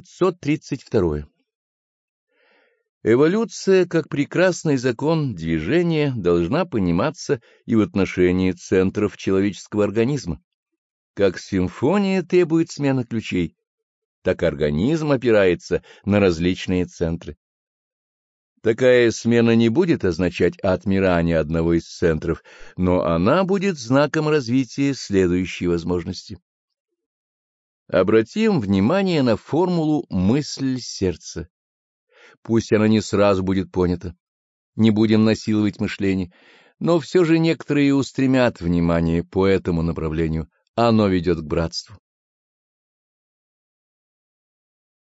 532. Эволюция, как прекрасный закон движения, должна пониматься и в отношении центров человеческого организма. Как симфония требует смены ключей, так организм опирается на различные центры. Такая смена не будет означать отмирание одного из центров, но она будет знаком развития следующей возможности. Обратим внимание на формулу «мысль сердца». Пусть она не сразу будет понята. Не будем насиловать мышление, но все же некоторые устремят внимание по этому направлению. Оно ведет к братству.